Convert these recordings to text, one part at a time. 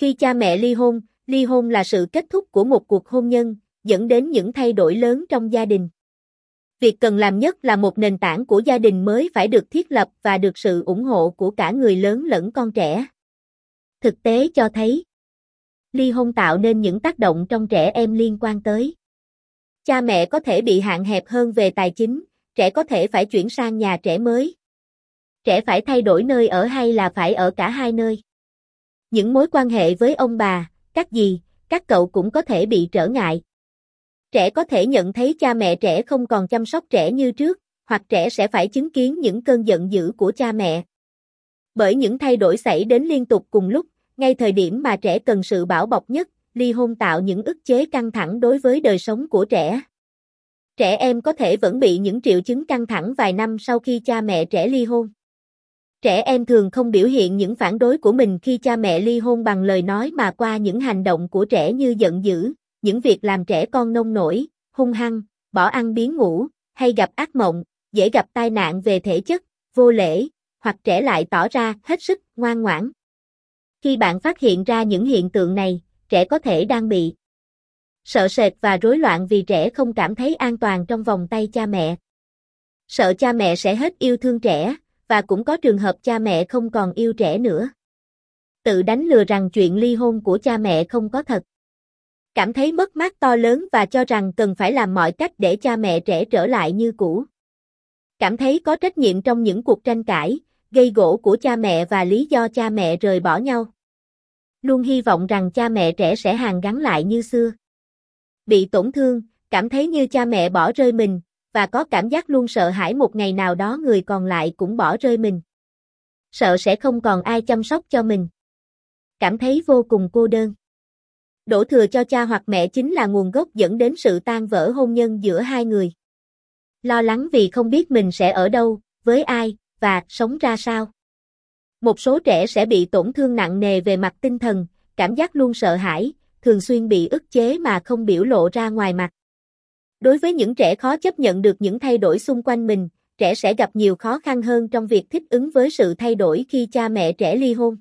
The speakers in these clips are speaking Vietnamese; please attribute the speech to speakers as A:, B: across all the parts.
A: Khi cha mẹ ly hôn, ly hôn là sự kết thúc của một cuộc hôn nhân, dẫn đến những thay đổi lớn trong gia đình. Việc cần làm nhất là một nền tảng của gia đình mới phải được thiết lập và được sự ủng hộ của cả người lớn lẫn con trẻ. Thực tế cho thấy, ly hôn tạo nên những tác động trong trẻ em liên quan tới. Cha mẹ có thể bị hạn hẹp hơn về tài chính, trẻ có thể phải chuyển sang nhà trẻ mới. Trẻ phải thay đổi nơi ở hay là phải ở cả hai nơi. Những mối quan hệ với ông bà, các gì, các cậu cũng có thể bị trở ngại. Trẻ có thể nhận thấy cha mẹ trẻ không còn chăm sóc trẻ như trước, hoặc trẻ sẽ phải chứng kiến những cơn giận dữ của cha mẹ. Bởi những thay đổi xảy đến liên tục cùng lúc, ngay thời điểm mà trẻ cần sự bảo bọc nhất, ly hôn tạo những ức chế căng thẳng đối với đời sống của trẻ. Trẻ em có thể vẫn bị những triệu chứng căng thẳng vài năm sau khi cha mẹ trẻ ly hôn. Trẻ em thường không biểu hiện những phản đối của mình khi cha mẹ ly hôn bằng lời nói mà qua những hành động của trẻ như giận dữ, những việc làm trẻ con nông nổi, hung hăng, bỏ ăn biến ngủ, hay gặp ác mộng, dễ gặp tai nạn về thể chất, vô lễ, hoặc trẻ lại tỏ ra hết sức ngoan ngoãn. Khi bạn phát hiện ra những hiện tượng này, trẻ có thể đang bị sợ sệt và rối loạn vì trẻ không cảm thấy an toàn trong vòng tay cha mẹ. Sợ cha mẹ sẽ hết yêu thương trẻ, và cũng có trường hợp cha mẹ không còn yêu trẻ nữa. Tự đánh lừa rằng chuyện ly hôn của cha mẹ không có thật. Cảm thấy mất mát to lớn và cho rằng cần phải làm mọi cách để cha mẹ trẻ trở lại như cũ. Cảm thấy có trách nhiệm trong những cuộc tranh cãi, gây gỗ của cha mẹ và lý do cha mẹ rời bỏ nhau. Luôn hy vọng rằng cha mẹ trẻ sẽ hàn gắn lại như xưa. Bị tổn thương, cảm thấy như cha mẹ bỏ rơi mình, và có cảm giác luôn sợ hãi một ngày nào đó người còn lại cũng bỏ rơi mình. Sợ sẽ không còn ai chăm sóc cho mình. Cảm thấy vô cùng cô đơn. Đổ thừa cho cha hoặc mẹ chính là nguồn gốc dẫn đến sự tan vỡ hôn nhân giữa hai người. Lo lắng vì không biết mình sẽ ở đâu, với ai, và sống ra sao. Một số trẻ sẽ bị tổn thương nặng nề về mặt tinh thần, cảm giác luôn sợ hãi, thường xuyên bị ức chế mà không biểu lộ ra ngoài mặt. Đối với những trẻ khó chấp nhận được những thay đổi xung quanh mình, trẻ sẽ gặp nhiều khó khăn hơn trong việc thích ứng với sự thay đổi khi cha mẹ trẻ ly hôn.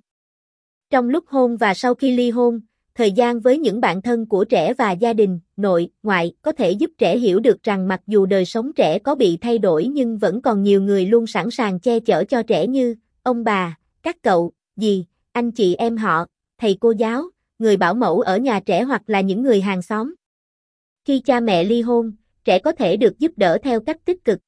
A: Trong lúc hôn và sau khi ly hôn, thời gian với những bạn thân của trẻ và gia đình, nội, ngoại có thể giúp trẻ hiểu được rằng mặc dù đời sống trẻ có bị thay đổi nhưng vẫn còn nhiều người luôn sẵn sàng che chở cho trẻ như ông bà, các cậu, dì, anh chị em họ, thầy cô giáo, người bảo mẫu ở nhà trẻ hoặc là những người hàng xóm. Khi cha mẹ ly hôn, trẻ có thể được giúp đỡ theo cách tích cực.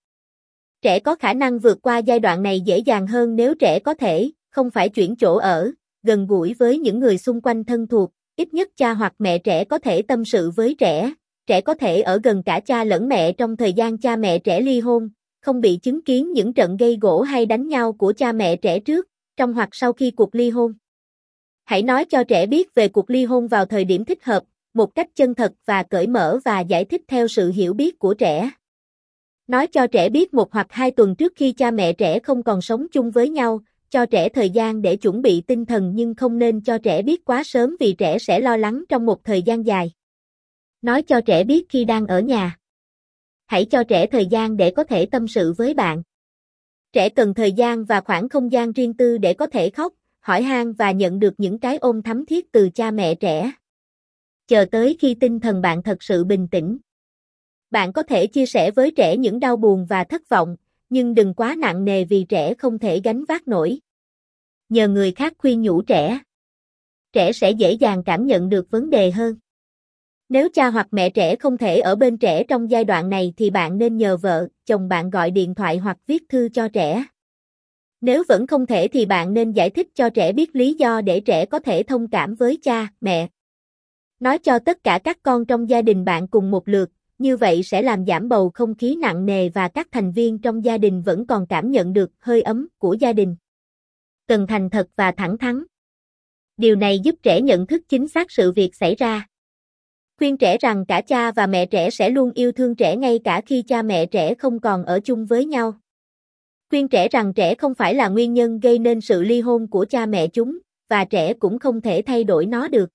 A: Trẻ có khả năng vượt qua giai đoạn này dễ dàng hơn nếu trẻ có thể, không phải chuyển chỗ ở, gần gũi với những người xung quanh thân thuộc, ít nhất cha hoặc mẹ trẻ có thể tâm sự với trẻ, trẻ có thể ở gần cả cha lẫn mẹ trong thời gian cha mẹ trẻ ly hôn, không bị chứng kiến những trận gây gỗ hay đánh nhau của cha mẹ trẻ trước, trong hoặc sau khi cuộc ly hôn. Hãy nói cho trẻ biết về cuộc ly hôn vào thời điểm thích hợp, một cách chân thật và cởi mở và giải thích theo sự hiểu biết của trẻ. Nói cho trẻ biết một hoặc hai tuần trước khi cha mẹ trẻ không còn sống chung với nhau, cho trẻ thời gian để chuẩn bị tinh thần nhưng không nên cho trẻ biết quá sớm vì trẻ sẽ lo lắng trong một thời gian dài. Nói cho trẻ biết khi đang ở nhà. Hãy cho trẻ thời gian để có thể tâm sự với bạn. Trẻ cần thời gian và khoảng không gian riêng tư để có thể khóc, hỏi han và nhận được những cái ôm thấm thiết từ cha mẹ trẻ chờ tới khi tinh thần bạn thật sự bình tĩnh. Bạn có thể chia sẻ với trẻ những đau buồn và thất vọng, nhưng đừng quá nặng nề vì trẻ không thể gánh vác nổi. Nhờ người khác khuyên nhủ trẻ. Trẻ sẽ dễ dàng cảm nhận được vấn đề hơn. Nếu cha hoặc mẹ trẻ không thể ở bên trẻ trong giai đoạn này thì bạn nên nhờ vợ, chồng bạn gọi điện thoại hoặc viết thư cho trẻ. Nếu vẫn không thể thì bạn nên giải thích cho trẻ biết lý do để trẻ có thể thông cảm với cha, mẹ. Nói cho tất cả các con trong gia đình bạn cùng một lượt, như vậy sẽ làm giảm bầu không khí nặng nề và các thành viên trong gia đình vẫn còn cảm nhận được hơi ấm của gia đình. Cần thành thật và thẳng thắn. Điều này giúp trẻ nhận thức chính xác sự việc xảy ra. Khuyên trẻ rằng cả cha và mẹ trẻ sẽ luôn yêu thương trẻ ngay cả khi cha mẹ trẻ không còn ở chung với nhau. Khuyên trẻ rằng trẻ không phải là nguyên nhân gây nên sự ly hôn của cha mẹ chúng, và trẻ cũng không thể thay đổi nó được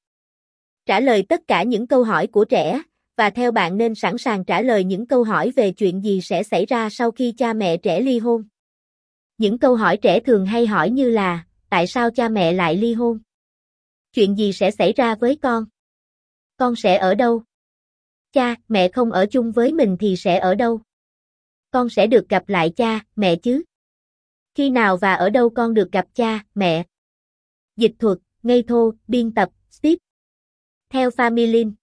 A: trả lời tất cả những câu hỏi của trẻ, và theo bạn nên sẵn sàng trả lời những câu hỏi về chuyện gì sẽ xảy ra sau khi cha mẹ trẻ ly hôn. Những câu hỏi trẻ thường hay hỏi như là, tại sao cha mẹ lại ly hôn? chuyện gì sẽ xảy ra với con? Con sẽ ở đâu? Cha, mẹ không ở chung với mình thì sẽ ở đâu? Con sẽ được gặp lại cha, mẹ chứ? Khi nào và ở đâu con được gặp cha, mẹ? Dịch thuật, ngây thô, biên tập, Steve. Theo Family